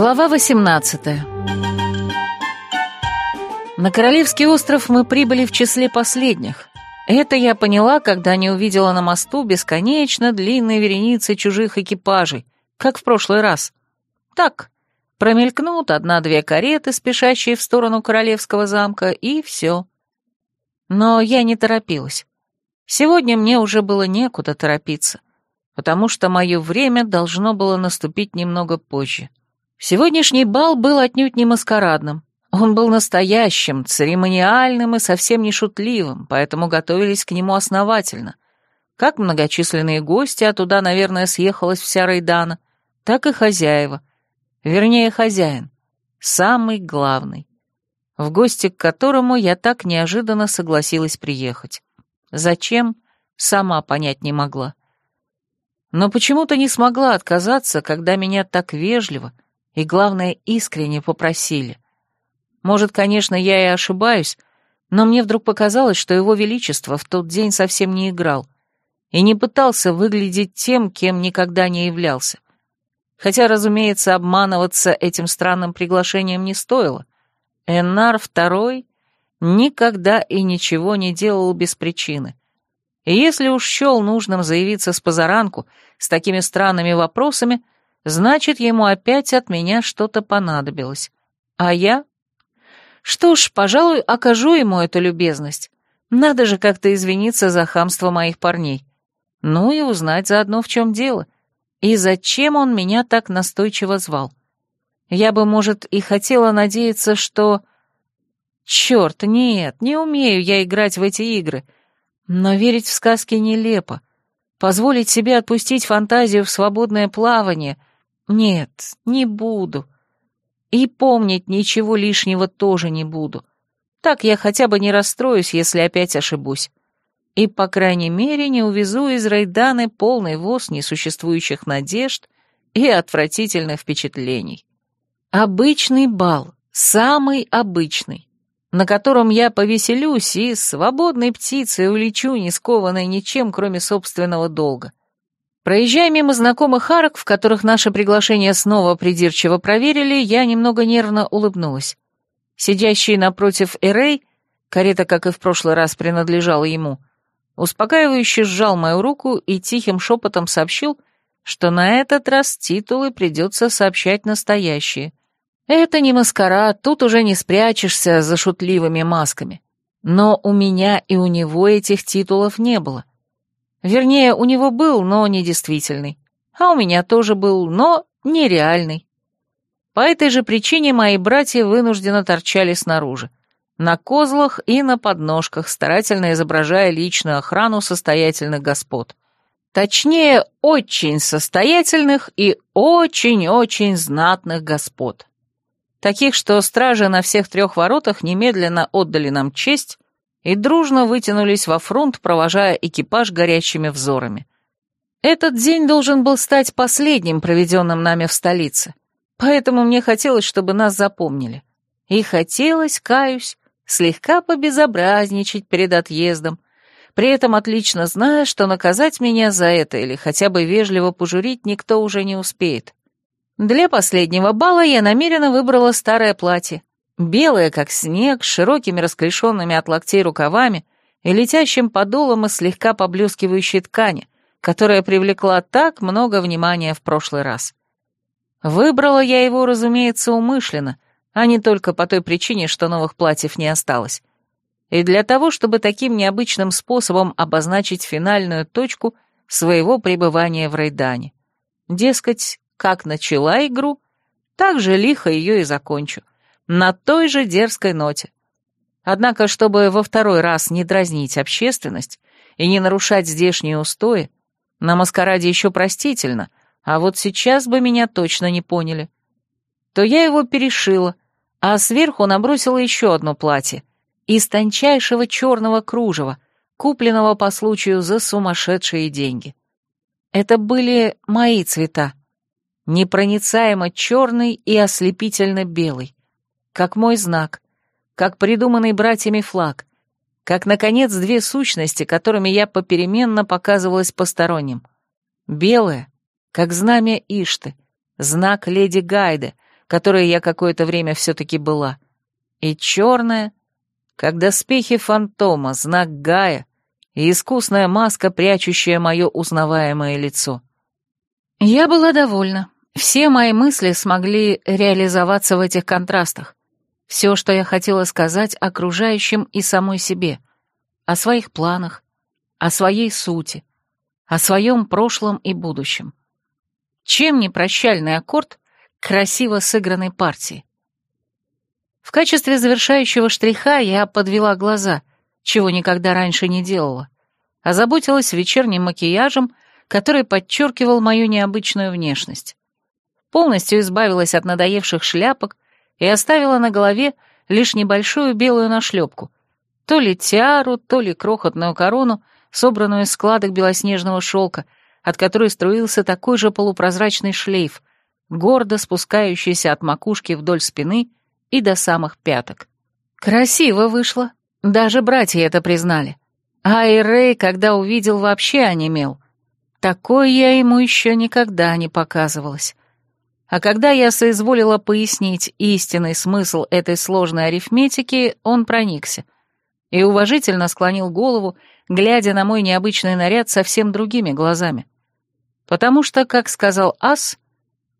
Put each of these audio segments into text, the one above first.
Глава 18 На Королевский остров мы прибыли в числе последних. Это я поняла, когда не увидела на мосту бесконечно длинные вереницы чужих экипажей, как в прошлый раз. Так, промелькнут одна-две кареты, спешащие в сторону Королевского замка, и все. Но я не торопилась. Сегодня мне уже было некуда торопиться, потому что мое время должно было наступить немного позже. Сегодняшний бал был отнюдь не маскарадным. Он был настоящим, церемониальным и совсем не шутливым, поэтому готовились к нему основательно. Как многочисленные гости, а туда, наверное, съехалась вся Рейдана, так и хозяева. Вернее, хозяин. Самый главный. В гости к которому я так неожиданно согласилась приехать. Зачем, сама понять не могла. Но почему-то не смогла отказаться, когда меня так вежливо и, главное, искренне попросили. Может, конечно, я и ошибаюсь, но мне вдруг показалось, что его величество в тот день совсем не играл и не пытался выглядеть тем, кем никогда не являлся. Хотя, разумеется, обманываться этим странным приглашением не стоило. Эннар II никогда и ничего не делал без причины. И если уж счел нужным заявиться с позаранку с такими странными вопросами, значит, ему опять от меня что-то понадобилось. А я? Что ж, пожалуй, окажу ему эту любезность. Надо же как-то извиниться за хамство моих парней. Ну и узнать заодно, в чем дело. И зачем он меня так настойчиво звал. Я бы, может, и хотела надеяться, что... Черт, нет, не умею я играть в эти игры. Но верить в сказки нелепо. Позволить себе отпустить фантазию в свободное плавание... Нет, не буду. И помнить ничего лишнего тоже не буду. Так я хотя бы не расстроюсь, если опять ошибусь. И, по крайней мере, не увезу из Рейданы полный воз несуществующих надежд и отвратительных впечатлений. Обычный бал, самый обычный на котором я повеселюсь и свободной птицей улечу, не скованной ничем, кроме собственного долга. Проезжая мимо знакомых арок, в которых наше приглашение снова придирчиво проверили, я немного нервно улыбнулась. Сидящий напротив Эрей, карета, как и в прошлый раз, принадлежала ему, успокаивающе сжал мою руку и тихим шепотом сообщил, что на этот раз титулы придется сообщать настоящие — это не маскарад, тут уже не спрячешься за шутливыми масками. Но у меня и у него этих титулов не было. Вернее, у него был, но не действительный. А у меня тоже был, но нереальный. По этой же причине мои братья вынужденно торчали снаружи. На козлах и на подножках, старательно изображая личную охрану состоятельных господ. Точнее, очень состоятельных и очень-очень знатных господ таких, что стражи на всех трех воротах немедленно отдали нам честь и дружно вытянулись во фронт, провожая экипаж горящими взорами. Этот день должен был стать последним, проведенным нами в столице, поэтому мне хотелось, чтобы нас запомнили. И хотелось, каюсь, слегка побезобразничать перед отъездом, при этом отлично зная, что наказать меня за это или хотя бы вежливо пожурить никто уже не успеет. Для последнего бала я намеренно выбрала старое платье. Белое, как снег, с широкими расклешенными от локтей рукавами и летящим подолом из слегка поблескивающей ткани, которая привлекла так много внимания в прошлый раз. Выбрала я его, разумеется, умышленно, а не только по той причине, что новых платьев не осталось. И для того, чтобы таким необычным способом обозначить финальную точку своего пребывания в Рейдане. Дескать, как начала игру, так же лихо ее и закончу. На той же дерзкой ноте. Однако, чтобы во второй раз не дразнить общественность и не нарушать здешние устои, на маскараде еще простительно, а вот сейчас бы меня точно не поняли. То я его перешила, а сверху набросила еще одно платье из тончайшего черного кружева, купленного по случаю за сумасшедшие деньги. Это были мои цвета, непроницаемо черный и ослепительно белый, как мой знак, как придуманный братьями флаг, как, наконец, две сущности, которыми я попеременно показывалась посторонним. Белое, как знамя Ишты, знак леди Гайды, которой я какое-то время все-таки была, и черная, как доспехи фантома, знак Гая и искусная маска, прячущая мое узнаваемое лицо. Я была довольна. Все мои мысли смогли реализоваться в этих контрастах. Все, что я хотела сказать окружающим и самой себе, о своих планах, о своей сути, о своем прошлом и будущем. Чем не прощальный аккорд красиво сыгранной партии? В качестве завершающего штриха я подвела глаза, чего никогда раньше не делала, озаботилась вечерним макияжем, который подчеркивал мою необычную внешность. Полностью избавилась от надоевших шляпок и оставила на голове лишь небольшую белую нашлепку, то ли тиару, то ли крохотную корону, собранную из складок белоснежного шелка, от которой струился такой же полупрозрачный шлейф, гордо спускающийся от макушки вдоль спины и до самых пяток. Красиво вышло. Даже братья это признали. А и Рэй, когда увидел, вообще онемел. Такой я ему еще никогда не показывалась. А когда я соизволила пояснить истинный смысл этой сложной арифметики, он проникся и уважительно склонил голову, глядя на мой необычный наряд совсем другими глазами. Потому что, как сказал Ас,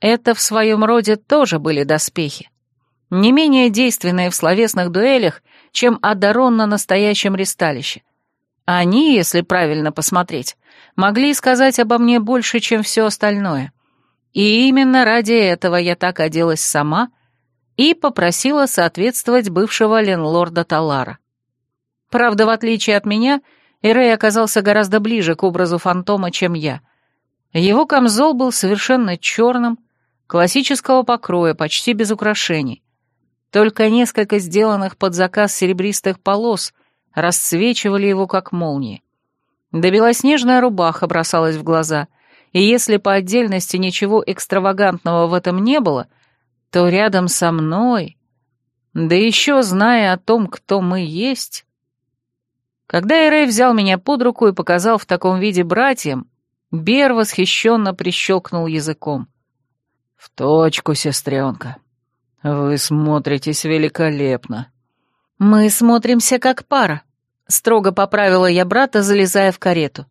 это в своем роде тоже были доспехи не менее действенные в словесных дуэлях, чем Адарон на настоящем ристалище. Они, если правильно посмотреть, могли сказать обо мне больше, чем все остальное. И именно ради этого я так оделась сама и попросила соответствовать бывшего ленлорда Талара. Правда, в отличие от меня, Эрей оказался гораздо ближе к образу фантома, чем я. Его камзол был совершенно черным, классического покроя, почти без украшений. Только несколько сделанных под заказ серебристых полос расцвечивали его как молнии. Да белоснежная рубаха бросалась в глаза, и если по отдельности ничего экстравагантного в этом не было, то рядом со мной, да еще зная о том, кто мы есть... Когда Эрей взял меня под руку и показал в таком виде братьям, Бер восхищенно прищелкнул языком. «В точку, сестренка. «Вы смотритесь великолепно». «Мы смотримся как пара», — строго поправила я брата, залезая в карету.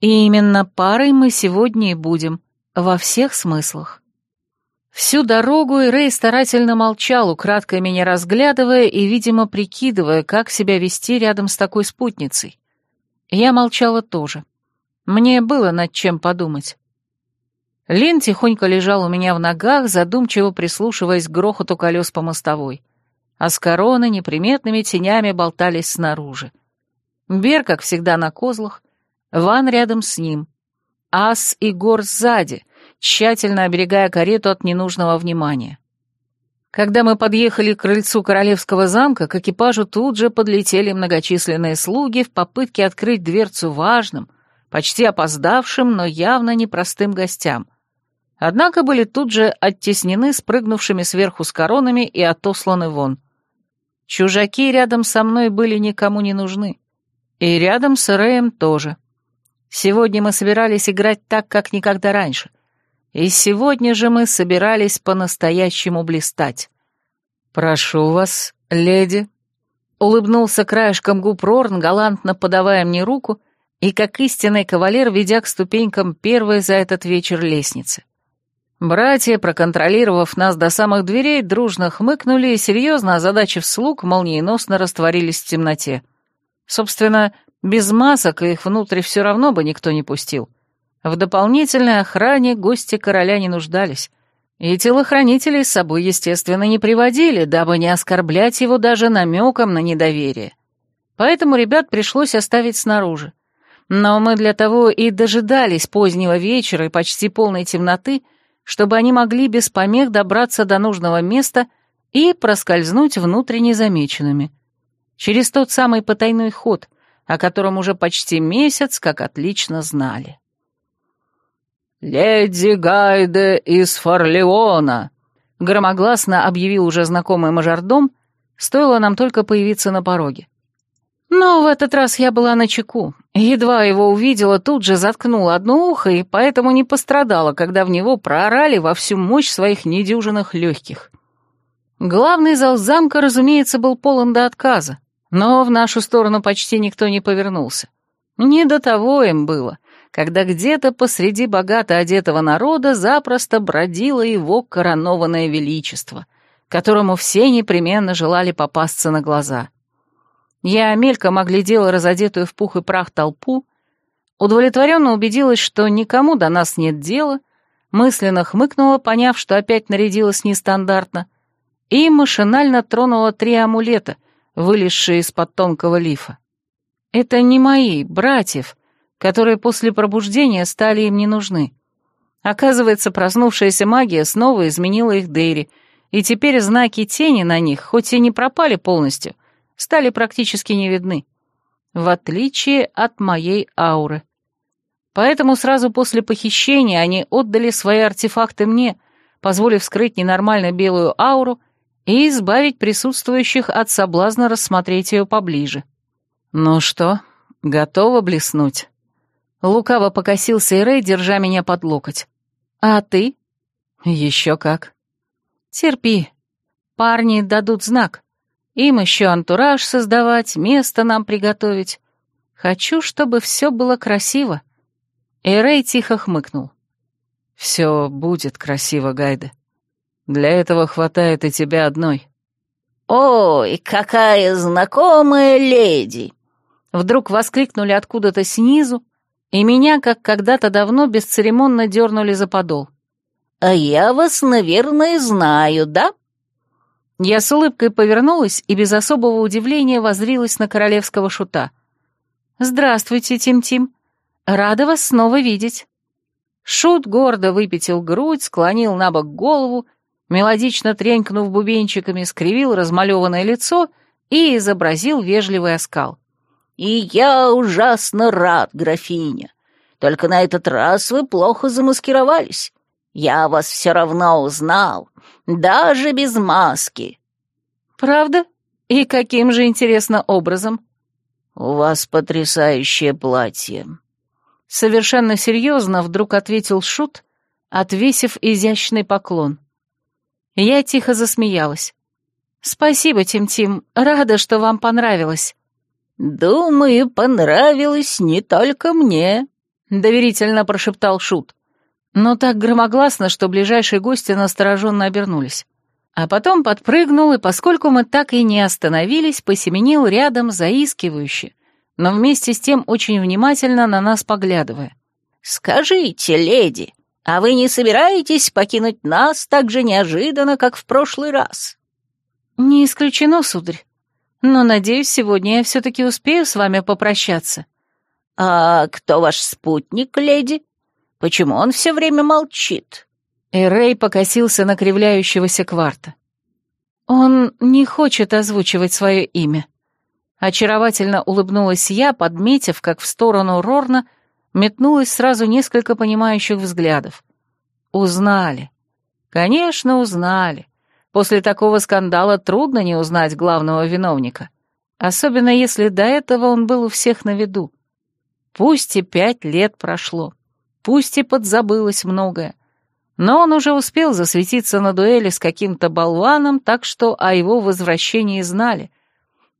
«И именно парой мы сегодня и будем, во всех смыслах». Всю дорогу Рэй старательно молчал, украдкой меня разглядывая и, видимо, прикидывая, как себя вести рядом с такой спутницей. Я молчала тоже. Мне было над чем подумать. Лин тихонько лежал у меня в ногах, задумчиво прислушиваясь к грохоту колес по мостовой. А с короны неприметными тенями болтались снаружи. Бер, как всегда, на козлах, Ван рядом с ним. Ас и Гор сзади, тщательно оберегая карету от ненужного внимания. Когда мы подъехали к крыльцу королевского замка, к экипажу тут же подлетели многочисленные слуги в попытке открыть дверцу важным, почти опоздавшим, но явно непростым гостям — однако были тут же оттеснены спрыгнувшими сверху с коронами и отосланы вон. Чужаки рядом со мной были никому не нужны. И рядом с Рэем тоже. Сегодня мы собирались играть так, как никогда раньше. И сегодня же мы собирались по-настоящему блистать. «Прошу вас, леди», — улыбнулся краешком губ Рорн, галантно подавая мне руку и, как истинный кавалер, ведя к ступенькам первой за этот вечер лестницы. Братья, проконтролировав нас до самых дверей, дружно хмыкнули и, серьезно озадачив слуг, молниеносно растворились в темноте. Собственно, без масок их внутрь все равно бы никто не пустил. В дополнительной охране гости короля не нуждались. И телохранителей с собой, естественно, не приводили, дабы не оскорблять его даже намеком на недоверие. Поэтому ребят пришлось оставить снаружи. Но мы для того и дожидались позднего вечера и почти полной темноты, чтобы они могли без помех добраться до нужного места и проскользнуть внутрь незамеченными. Через тот самый потайной ход, о котором уже почти месяц, как отлично знали. «Леди Гайде из Форлеона!» — громогласно объявил уже знакомый мажордом, стоило нам только появиться на пороге. Но в этот раз я была на чеку. Едва его увидела, тут же заткнула одно ухо, и поэтому не пострадала, когда в него проорали во всю мощь своих недюжинных легких. Главный зал замка, разумеется, был полон до отказа, но в нашу сторону почти никто не повернулся. Не до того им было, когда где-то посреди богато одетого народа запросто бродило его коронованное величество, которому все непременно желали попасться на глаза. Я мельком оглядела разодетую в пух и прах толпу, удовлетворенно убедилась, что никому до нас нет дела, мысленно хмыкнула, поняв, что опять нарядилась нестандартно, и машинально тронула три амулета, вылезшие из-под тонкого лифа. Это не мои, братьев, которые после пробуждения стали им не нужны. Оказывается, проснувшаяся магия снова изменила их Дейри, и теперь знаки тени на них, хоть и не пропали полностью, стали практически не видны, в отличие от моей ауры. Поэтому сразу после похищения они отдали свои артефакты мне, позволив скрыть ненормально белую ауру и избавить присутствующих от соблазна рассмотреть ее поближе. «Ну что, готова блеснуть?» Лукаво покосился Ирей, держа меня под локоть. «А ты?» «Еще как». «Терпи. Парни дадут знак. Им еще антураж создавать, место нам приготовить. Хочу, чтобы все было красиво». Эрей тихо хмыкнул. «Все будет красиво, Гайда. Для этого хватает и тебя одной». «Ой, какая знакомая леди!» Вдруг воскликнули откуда-то снизу, и меня, как когда-то давно, бесцеремонно дернули за подол. «А я вас, наверное, знаю, да?» Я с улыбкой повернулась и без особого удивления возрилась на королевского шута. «Здравствуйте, Тим-Тим. Рада вас снова видеть». Шут гордо выпятил грудь, склонил на бок голову, мелодично тренькнув бубенчиками, скривил размалеванное лицо и изобразил вежливый оскал. «И я ужасно рад, графиня. Только на этот раз вы плохо замаскировались. Я вас все равно узнал, даже без маски». «Правда? И каким же, интересно, образом?» «У вас потрясающее платье». Совершенно серьезно вдруг ответил Шут, отвесив изящный поклон. Я тихо засмеялась. «Спасибо, Тим-Тим, рада, что вам понравилось». «Думаю, понравилось не только мне», — доверительно прошептал Шут. Но так громогласно, что ближайшие гости настороженно обернулись. А потом подпрыгнул, и поскольку мы так и не остановились, посеменил рядом заискивающе, но вместе с тем очень внимательно на нас поглядывая. «Скажите, леди, а вы не собираетесь покинуть нас так же неожиданно, как в прошлый раз?» «Не исключено, сударь но, надеюсь, сегодня я все-таки успею с вами попрощаться». «А кто ваш спутник, леди? Почему он все время молчит?» Эрей покосился на кривляющегося кварта. «Он не хочет озвучивать свое имя». Очаровательно улыбнулась я, подметив, как в сторону Рорна метнулось сразу несколько понимающих взглядов. «Узнали. Конечно, узнали. После такого скандала трудно не узнать главного виновника, особенно если до этого он был у всех на виду. Пусть и пять лет прошло, пусть и подзабылось многое, но он уже успел засветиться на дуэли с каким-то болваном, так что о его возвращении знали,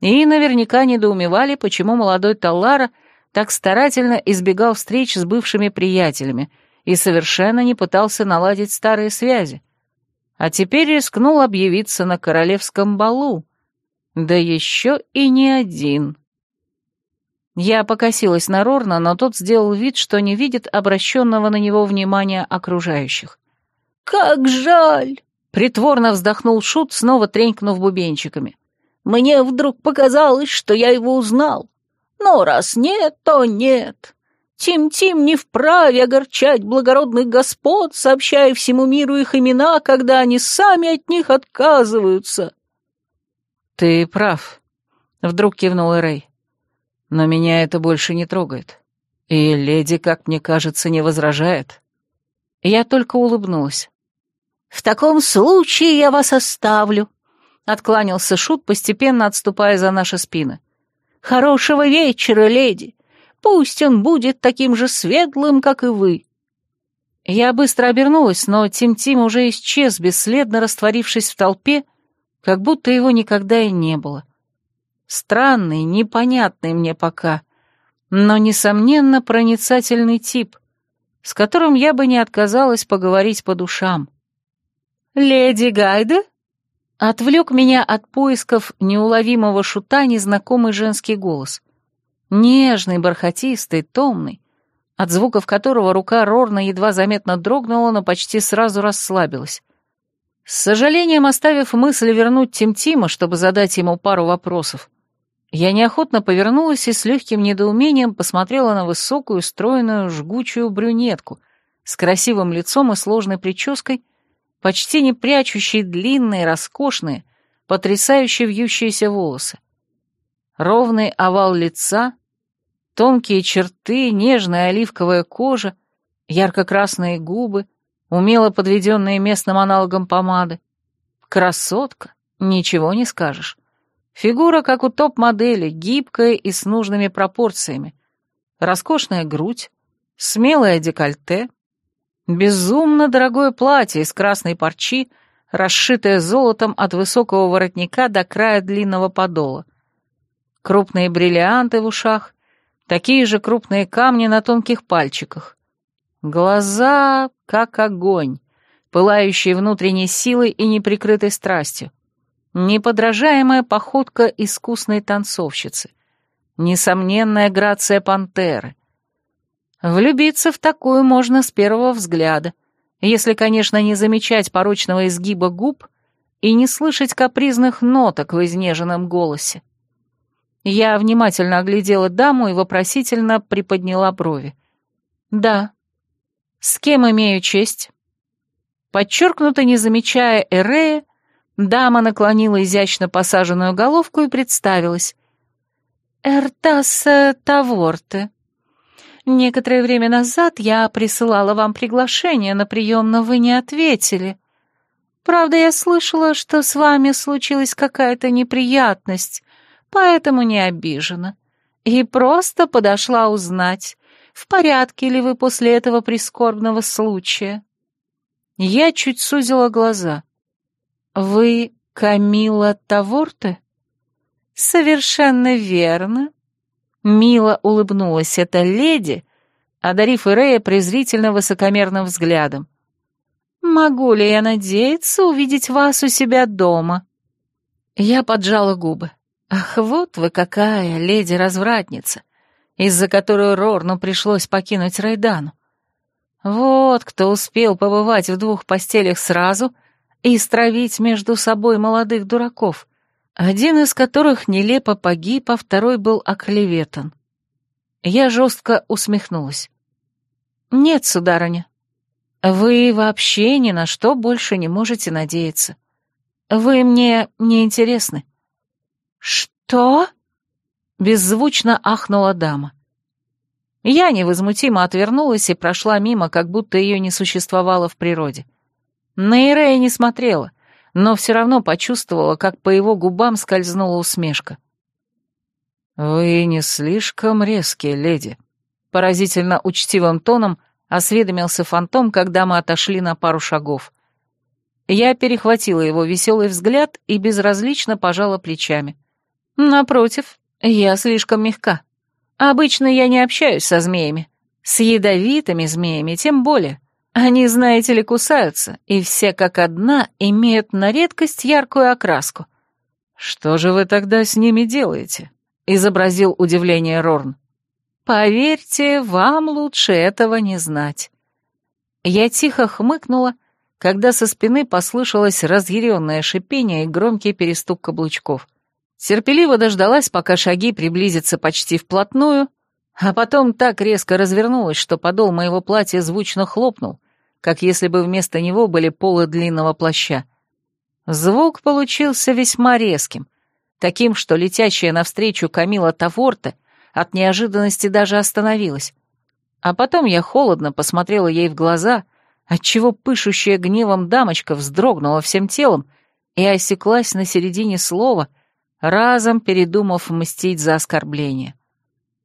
и наверняка недоумевали, почему молодой Таллара так старательно избегал встреч с бывшими приятелями и совершенно не пытался наладить старые связи а теперь рискнул объявиться на королевском балу. Да еще и не один. Я покосилась на Рорна, но тот сделал вид, что не видит обращенного на него внимания окружающих. «Как жаль!» — притворно вздохнул Шут, снова тренькнув бубенчиками. «Мне вдруг показалось, что я его узнал. Но раз нет, то нет. Тим-Тим не вправе огорчать благородных господ, сообщая всему миру их имена, когда они сами от них отказываются. «Ты прав», — вдруг кивнул Рэй. «Но меня это больше не трогает. И леди, как мне кажется, не возражает». Я только улыбнулась. «В таком случае я вас оставлю», — откланялся Шут, постепенно отступая за наши спины. «Хорошего вечера, леди. Пусть он будет таким же светлым, как и вы». Я быстро обернулась, но Тим-Тим уже исчез, бесследно растворившись в толпе, как будто его никогда и не было. Странный, непонятный мне пока, но, несомненно, проницательный тип, с которым я бы не отказалась поговорить по душам. «Леди Гайда?» Отвлек меня от поисков неуловимого шута незнакомый женский голос. Нежный, бархатистый, томный, от звуков которого рука Рорна едва заметно дрогнула, но почти сразу расслабилась. С сожалением оставив мысль вернуть Тим-Тима, чтобы задать ему пару вопросов, я неохотно повернулась и с легким недоумением посмотрела на высокую, стройную, жгучую брюнетку с красивым лицом и сложной прической, почти не прячущие длинные, роскошные, потрясающе вьющиеся волосы. Ровный овал лица, тонкие черты, нежная оливковая кожа, ярко-красные губы, умело подведенные местным аналогом помады. Красотка, ничего не скажешь. Фигура, как у топ-модели, гибкая и с нужными пропорциями. Роскошная грудь, смелое декольте, Безумно дорогое платье из красной парчи, расшитое золотом от высокого воротника до края длинного подола. Крупные бриллианты в ушах, такие же крупные камни на тонких пальчиках. Глаза как огонь, пылающие внутренней силой и неприкрытой страстью. Неподражаемая походка искусной танцовщицы. Несомненная грация пантеры — Влюбиться в такую можно с первого взгляда, если, конечно, не замечать порочного изгиба губ и не слышать капризных ноток в изнеженном голосе. Я внимательно оглядела даму и вопросительно приподняла брови. «Да. С кем имею честь?» Подчеркнуто не замечая Эрея, дама наклонила изящно посаженную головку и представилась. «Эртас Таворте». Некоторое время назад я присылала вам приглашение на прием, но вы не ответили. Правда, я слышала, что с вами случилась какая-то неприятность, поэтому не обижена. И просто подошла узнать, в порядке ли вы после этого прискорбного случая. Я чуть сузила глаза. Вы Камила Таворте? Совершенно верно. Мило улыбнулась эта леди, одарив Ирея презрительно высокомерным взглядом. «Могу ли я надеяться увидеть вас у себя дома?» Я поджала губы. «Ах, вот вы какая, леди-развратница, из-за которой Рорну пришлось покинуть Райдану. Вот кто успел побывать в двух постелях сразу и стравить между собой молодых дураков один из которых нелепо погиб, а второй был оклеветан. Я жестко усмехнулась. «Нет, сударыня, вы вообще ни на что больше не можете надеяться. Вы мне не интересны». «Что?» — беззвучно ахнула дама. Я невозмутимо отвернулась и прошла мимо, как будто ее не существовало в природе. На Ирея не смотрела, но все равно почувствовала, как по его губам скользнула усмешка. «Вы не слишком резкие, леди», — поразительно учтивым тоном осведомился фантом, когда мы отошли на пару шагов. Я перехватила его веселый взгляд и безразлично пожала плечами. «Напротив, я слишком мягка. Обычно я не общаюсь со змеями. С ядовитыми змеями тем более. Они, знаете ли, кусаются, и все как одна имеют на редкость яркую окраску. «Что же вы тогда с ними делаете?» — изобразил удивление Рорн. «Поверьте, вам лучше этого не знать». Я тихо хмыкнула, когда со спины послышалось разъяренное шипение и громкий перестук каблучков. Терпеливо дождалась, пока шаги приблизятся почти вплотную, а потом так резко развернулась, что подол моего платья звучно хлопнул, как если бы вместо него были полы длинного плаща. Звук получился весьма резким, таким, что летящая навстречу Камила Таворта от неожиданности даже остановилась. А потом я холодно посмотрела ей в глаза, отчего пышущая гневом дамочка вздрогнула всем телом и осеклась на середине слова, разом передумав мстить за оскорбление.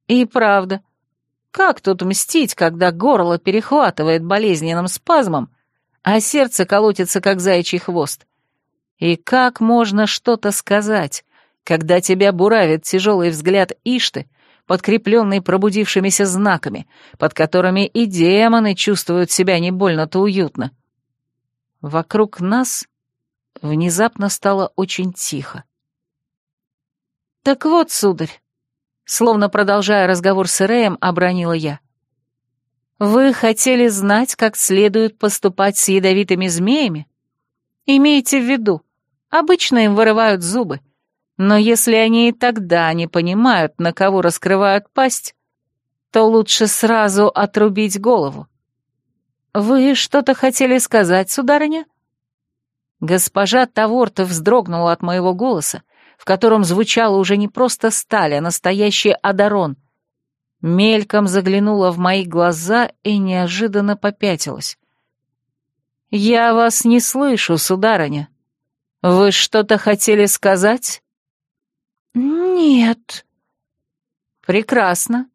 И правда, как тут мстить, когда горло перехватывает болезненным спазмом, а сердце колотится, как заячий хвост? И как можно что-то сказать, когда тебя буравит тяжелый взгляд Ишты, подкрепленный пробудившимися знаками, под которыми и демоны чувствуют себя не больно-то уютно? Вокруг нас внезапно стало очень тихо. «Так вот, сударь», словно продолжая разговор с Иреем, обронила я. «Вы хотели знать, как следует поступать с ядовитыми змеями? Имейте в виду, обычно им вырывают зубы, но если они и тогда не понимают, на кого раскрывают пасть, то лучше сразу отрубить голову. Вы что-то хотели сказать, сударыня?» Госпожа Таворта вздрогнула от моего голоса, в котором звучало уже не просто сталь, а настоящий адарон. Мельком заглянула в мои глаза и неожиданно попятилась. «Я вас не слышу, сударыня. Вы что-то хотели сказать?» «Нет». «Прекрасно.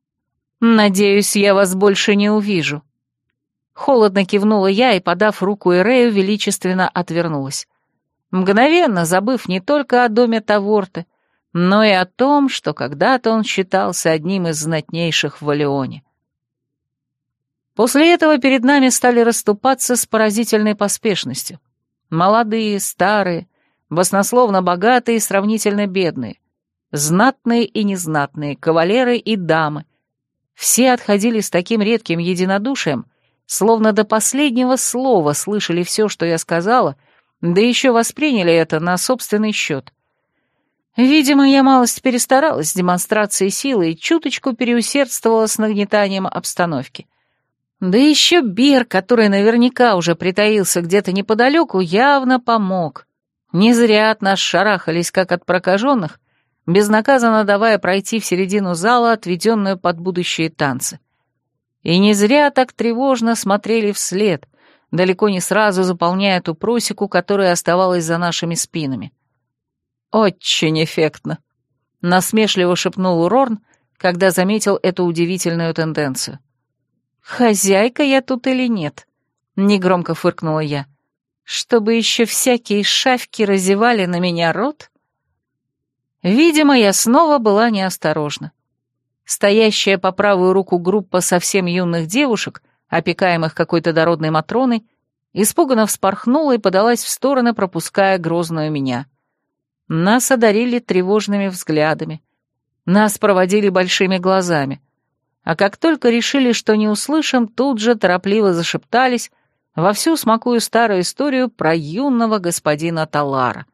Надеюсь, я вас больше не увижу». Холодно кивнула я и, подав руку Эрею, величественно отвернулась мгновенно забыв не только о доме Таворты, но и о том, что когда-то он считался одним из знатнейших в Валионе. После этого перед нами стали расступаться с поразительной поспешностью. Молодые, старые, баснословно богатые и сравнительно бедные, знатные и незнатные, кавалеры и дамы. Все отходили с таким редким единодушием, словно до последнего слова слышали все, что я сказала, да еще восприняли это на собственный счет. Видимо, я малость перестаралась с демонстрацией силы и чуточку переусердствовала с нагнетанием обстановки. Да еще Бер, который наверняка уже притаился где-то неподалеку, явно помог. Не зря от нас шарахались, как от прокаженных, безнаказанно давая пройти в середину зала, отведенную под будущие танцы. И не зря так тревожно смотрели вслед, далеко не сразу заполняя ту просеку, которая оставалась за нашими спинами. «Очень эффектно», — насмешливо шепнул Рорн, когда заметил эту удивительную тенденцию. «Хозяйка я тут или нет?» — негромко фыркнула я. «Чтобы еще всякие шавки разевали на меня рот?» Видимо, я снова была неосторожна. Стоящая по правую руку группа совсем юных девушек — опекаемых какой-то дородной Матроной, испуганно вспорхнула и подалась в стороны, пропуская грозную меня. Нас одарили тревожными взглядами. Нас проводили большими глазами. А как только решили, что не услышим, тут же торопливо зашептались, вовсю смакую старую историю про юного господина Талара.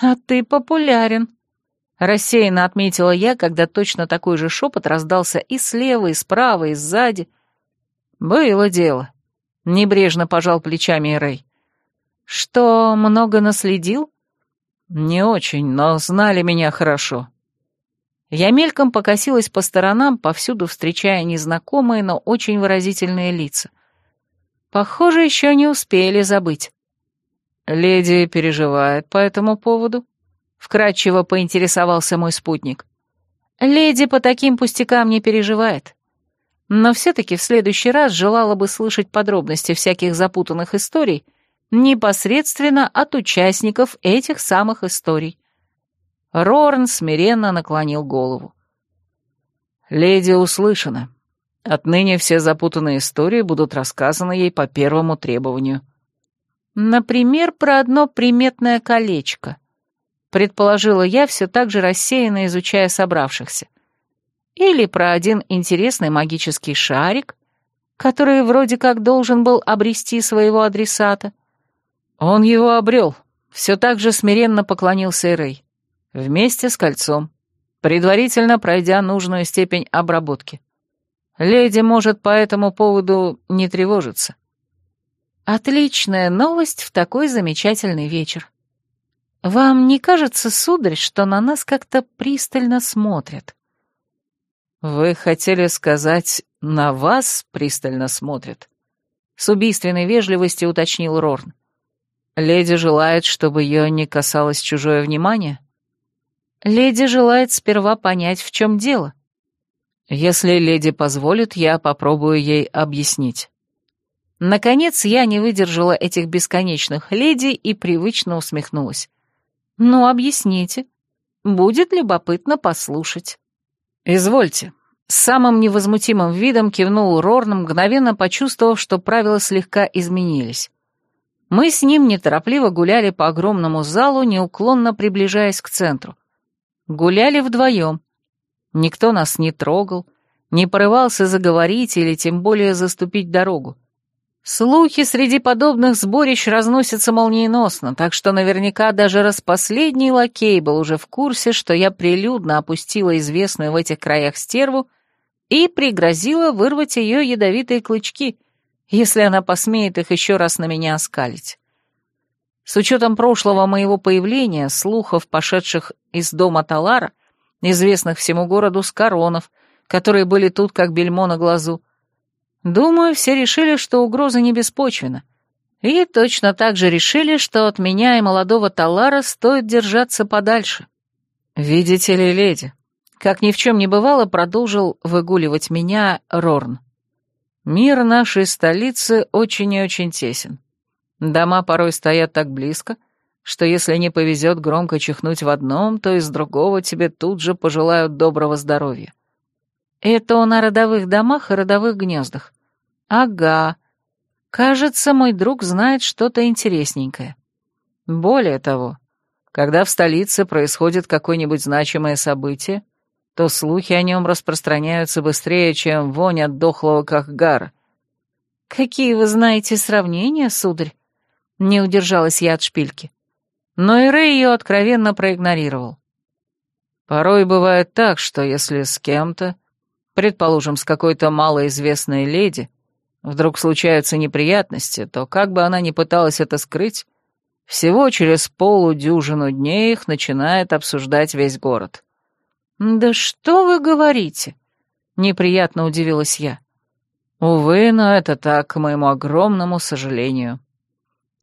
«А ты популярен», — рассеянно отметила я, когда точно такой же шепот раздался и слева, и справа, и сзади, «Было дело», — небрежно пожал плечами Рэй. «Что, много наследил?» «Не очень, но знали меня хорошо». Я мельком покосилась по сторонам, повсюду встречая незнакомые, но очень выразительные лица. Похоже, еще не успели забыть. «Леди переживает по этому поводу?» — вкратчиво поинтересовался мой спутник. «Леди по таким пустякам не переживает но все-таки в следующий раз желала бы слышать подробности всяких запутанных историй непосредственно от участников этих самых историй. Рорн смиренно наклонил голову. «Леди услышана. Отныне все запутанные истории будут рассказаны ей по первому требованию». «Например, про одно приметное колечко», — предположила я, все так же рассеянно изучая собравшихся. Или про один интересный магический шарик, который вроде как должен был обрести своего адресата. Он его обрел, все так же смиренно поклонился Рэй, вместе с кольцом, предварительно пройдя нужную степень обработки. Леди может по этому поводу не тревожиться. Отличная новость в такой замечательный вечер. Вам не кажется, сударь, что на нас как-то пристально смотрят? «Вы хотели сказать, на вас пристально смотрят?» С убийственной вежливостью уточнил Рорн. «Леди желает, чтобы ее не касалось чужое внимание?» «Леди желает сперва понять, в чем дело». «Если леди позволит, я попробую ей объяснить». Наконец я не выдержала этих бесконечных леди и привычно усмехнулась. «Ну, объясните. Будет любопытно послушать». «Извольте». С самым невозмутимым видом кивнул Рорн, мгновенно почувствовав, что правила слегка изменились. Мы с ним неторопливо гуляли по огромному залу, неуклонно приближаясь к центру. Гуляли вдвоем. Никто нас не трогал, не порывался заговорить или тем более заступить дорогу. Слухи среди подобных сборищ разносятся молниеносно, так что наверняка даже распоследний лакей был уже в курсе, что я прилюдно опустила известную в этих краях стерву и пригрозила вырвать ее ядовитые клычки — если она посмеет их еще раз на меня оскалить. С учетом прошлого моего появления, слухов, пошедших из дома Талара, известных всему городу Скоронов, которые были тут как бельмо на глазу, думаю, все решили, что угроза не беспочвена. И точно так же решили, что от меня и молодого Талара стоит держаться подальше. «Видите ли, леди?» Как ни в чем не бывало, продолжил выгуливать меня Рорн. Мир нашей столицы очень и очень тесен. Дома порой стоят так близко, что если не повезет громко чихнуть в одном, то из другого тебе тут же пожелают доброго здоровья. Это он о родовых домах и родовых гнездах. Ага. Кажется, мой друг знает что-то интересненькое. Более того, когда в столице происходит какое-нибудь значимое событие, то слухи о нем распространяются быстрее, чем вонь от дохлого кахгара. «Какие вы знаете сравнения, сударь?» Не удержалась я от шпильки. Но и Рэй ее откровенно проигнорировал. Порой бывает так, что если с кем-то, предположим, с какой-то малоизвестной леди, вдруг случаются неприятности, то как бы она ни пыталась это скрыть, всего через полудюжину дней их начинает обсуждать весь город. «Да что вы говорите?» — неприятно удивилась я. «Увы, но это так, к моему огромному сожалению».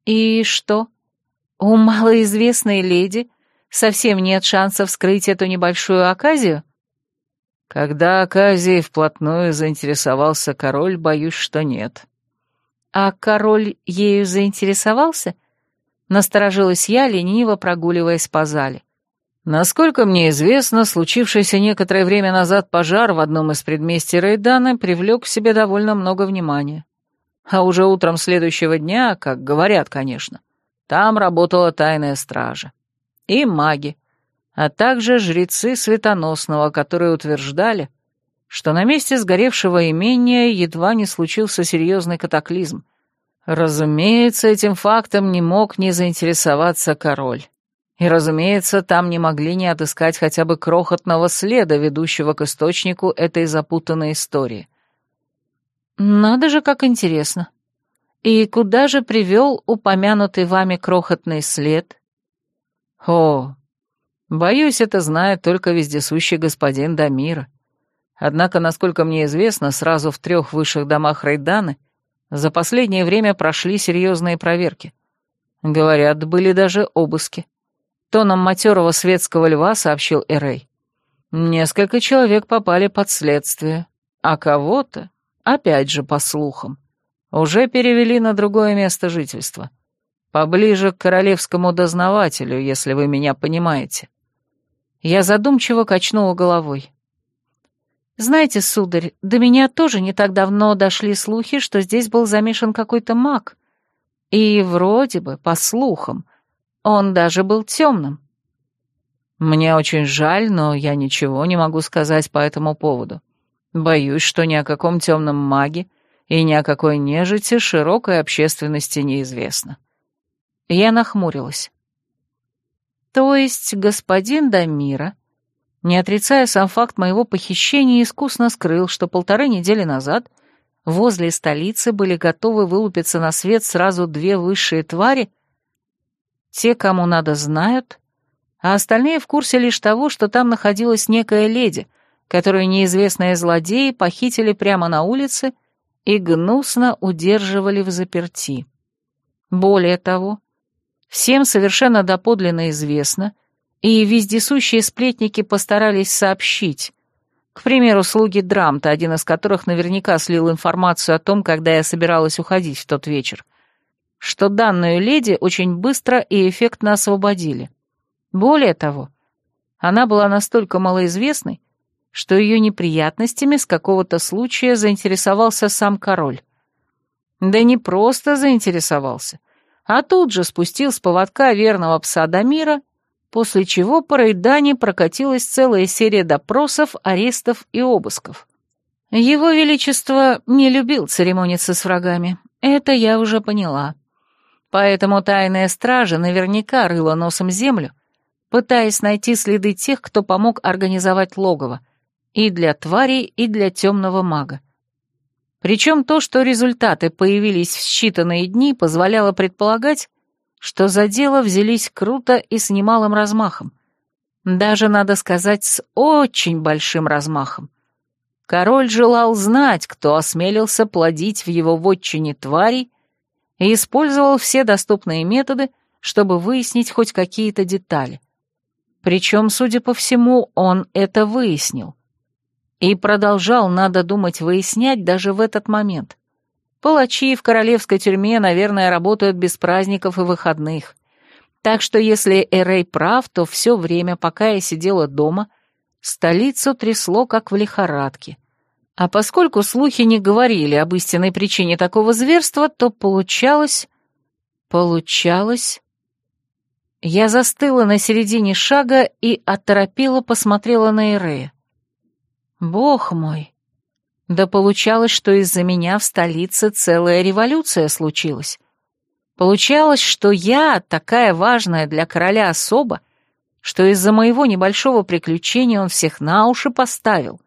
«И что? У малоизвестной леди совсем нет шансов скрыть эту небольшую оказию?» Когда оказией вплотную заинтересовался король, боюсь, что нет. «А король ею заинтересовался?» Насторожилась я, лениво прогуливаясь по зале. Насколько мне известно, случившийся некоторое время назад пожар в одном из предместий Рейдана привлек к себе довольно много внимания. А уже утром следующего дня, как говорят, конечно, там работала тайная стража. И маги, а также жрецы Светоносного, которые утверждали, что на месте сгоревшего имения едва не случился серьезный катаклизм. Разумеется, этим фактом не мог не заинтересоваться король. И, разумеется, там не могли не отыскать хотя бы крохотного следа, ведущего к источнику этой запутанной истории. Надо же, как интересно. И куда же привел упомянутый вами крохотный след? О, боюсь, это знает только вездесущий господин Дамира. Однако, насколько мне известно, сразу в трех высших домах Рейданы за последнее время прошли серьезные проверки. Говорят, были даже обыски. Тоном матерого светского льва сообщил Эрей. Несколько человек попали под следствие, а кого-то, опять же по слухам, уже перевели на другое место жительства. Поближе к королевскому дознавателю, если вы меня понимаете. Я задумчиво качнула головой. «Знаете, сударь, до меня тоже не так давно дошли слухи, что здесь был замешан какой-то маг. И вроде бы, по слухам, он даже был темным. Мне очень жаль, но я ничего не могу сказать по этому поводу. Боюсь, что ни о каком темном маге и ни о какой нежити широкой общественности неизвестно. Я нахмурилась. То есть господин Дамира, не отрицая сам факт моего похищения, искусно скрыл, что полторы недели назад возле столицы были готовы вылупиться на свет сразу две высшие твари — те, кому надо, знают, а остальные в курсе лишь того, что там находилась некая леди, которую неизвестные злодеи похитили прямо на улице и гнусно удерживали в заперти. Более того, всем совершенно доподлинно известно, и вездесущие сплетники постарались сообщить, К примеру, слуги Драмта, один из которых наверняка слил информацию о том, когда я собиралась уходить в тот вечер, что данную леди очень быстро и эффектно освободили. Более того, она была настолько малоизвестной, что ее неприятностями с какого-то случая заинтересовался сам король. Да не просто заинтересовался, а тут же спустил с поводка верного пса Дамира, после чего по Рейдане прокатилась целая серия допросов, арестов и обысков. Его Величество не любил церемониться с врагами, это я уже поняла. Поэтому тайная стража наверняка рыла носом землю, пытаясь найти следы тех, кто помог организовать логово, и для тварей, и для темного мага. Причем то, что результаты появились в считанные дни, позволяло предполагать, что за дело взялись круто и с немалым размахом. Даже, надо сказать, с очень большим размахом. Король желал знать, кто осмелился плодить в его вотчине тварей и использовал все доступные методы, чтобы выяснить хоть какие-то детали. Причем, судя по всему, он это выяснил. И продолжал, надо думать, выяснять даже в этот момент. Палачи в королевской тюрьме, наверное, работают без праздников и выходных. Так что если Эрей прав, то все время, пока я сидела дома, столицу трясло, как в лихорадке. А поскольку слухи не говорили об истинной причине такого зверства, то получалось... Получалось... Я застыла на середине шага и оторопела посмотрела на Эрея. Бог мой! Да получалось, что из-за меня в столице целая революция случилась. Получалось, что я такая важная для короля особа, что из-за моего небольшого приключения он всех на уши поставил.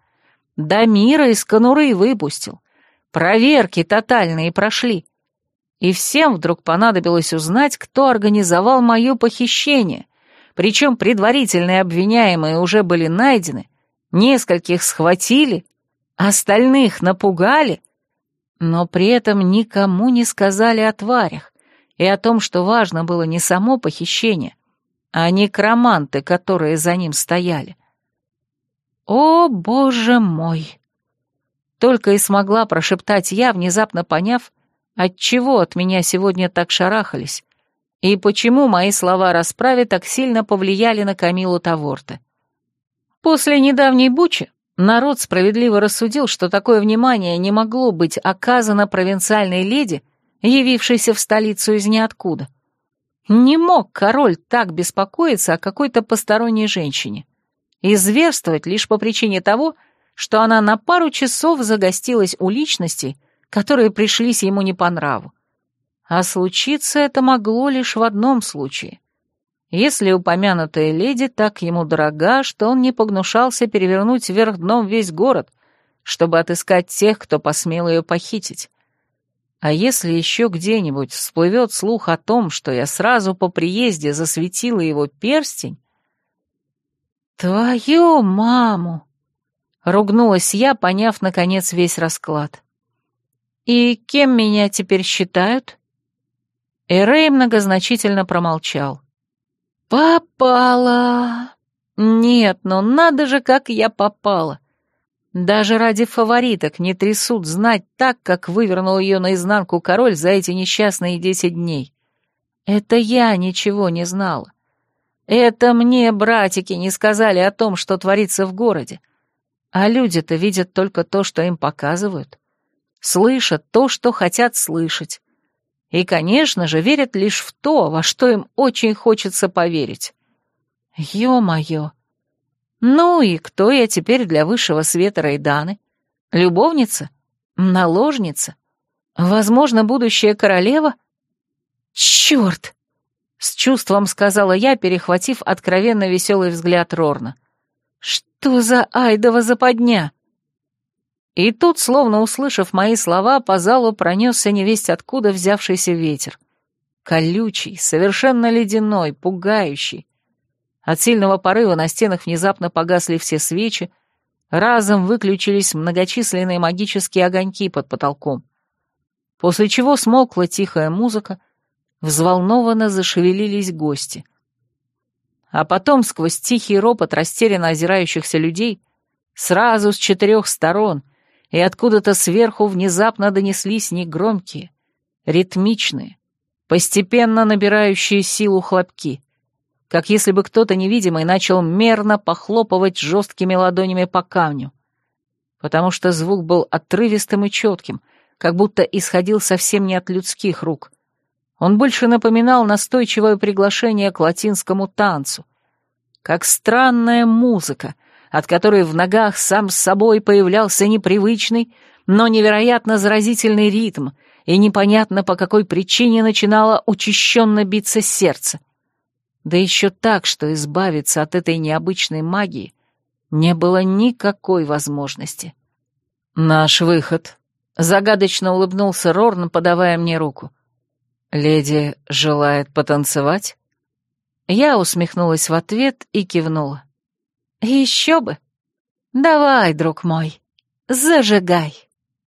До мира из конуры выпустил. Проверки тотальные прошли. И всем вдруг понадобилось узнать, кто организовал мое похищение. Причем предварительные обвиняемые уже были найдены, нескольких схватили, остальных напугали, но при этом никому не сказали о тварях и о том, что важно было не само похищение, а некроманты, которые за ним стояли. «О, боже мой!» Только и смогла прошептать я, внезапно поняв, отчего от меня сегодня так шарахались, и почему мои слова расправе так сильно повлияли на Камилу Таворте. После недавней бучи народ справедливо рассудил, что такое внимание не могло быть оказано провинциальной леди, явившейся в столицу из ниоткуда. Не мог король так беспокоиться о какой-то посторонней женщине и зверствовать лишь по причине того, что она на пару часов загостилась у личностей, которые пришлись ему не по нраву. А случиться это могло лишь в одном случае. Если упомянутая леди так ему дорога, что он не погнушался перевернуть вверх дном весь город, чтобы отыскать тех, кто посмел ее похитить. А если еще где-нибудь всплывет слух о том, что я сразу по приезде засветила его перстень, «Твою маму!» — ругнулась я, поняв, наконец, весь расклад. «И кем меня теперь считают?» Эрей многозначительно промолчал. «Попала!» «Нет, но надо же, как я попала!» Даже ради фавориток не трясут знать так, как вывернул ее наизнанку король за эти несчастные десять дней. Это я ничего не знала. Это мне братики не сказали о том, что творится в городе. А люди-то видят только то, что им показывают. Слышат то, что хотят слышать. И, конечно же, верят лишь в то, во что им очень хочется поверить. Ё-моё! Ну и кто я теперь для высшего света Рейданы? Любовница? Наложница? Возможно, будущая королева? Чёрт! С чувством сказала я, перехватив откровенно веселый взгляд Рорна. «Что за айдова западня?» И тут, словно услышав мои слова, по залу пронесся невесть откуда взявшийся ветер. Колючий, совершенно ледяной, пугающий. От сильного порыва на стенах внезапно погасли все свечи, разом выключились многочисленные магические огоньки под потолком. После чего смолкла тихая музыка, Взволнованно зашевелились гости. А потом, сквозь тихий ропот растерянно озирающихся людей, сразу с четырех сторон, и откуда-то сверху внезапно донеслись негромкие, ритмичные, постепенно набирающие силу хлопки, как если бы кто-то невидимый начал мерно похлопывать жесткими ладонями по камню, потому что звук был отрывистым и четким, как будто исходил совсем не от людских рук. Он больше напоминал настойчивое приглашение к латинскому танцу, как странная музыка, от которой в ногах сам с собой появлялся непривычный, но невероятно заразительный ритм, и непонятно по какой причине начинало учащенно биться сердце. Да еще так, что избавиться от этой необычной магии не было никакой возможности. «Наш выход», — загадочно улыбнулся Рорн, подавая мне руку. «Леди желает потанцевать?» Я усмехнулась в ответ и кивнула. «Еще бы! Давай, друг мой, зажигай!»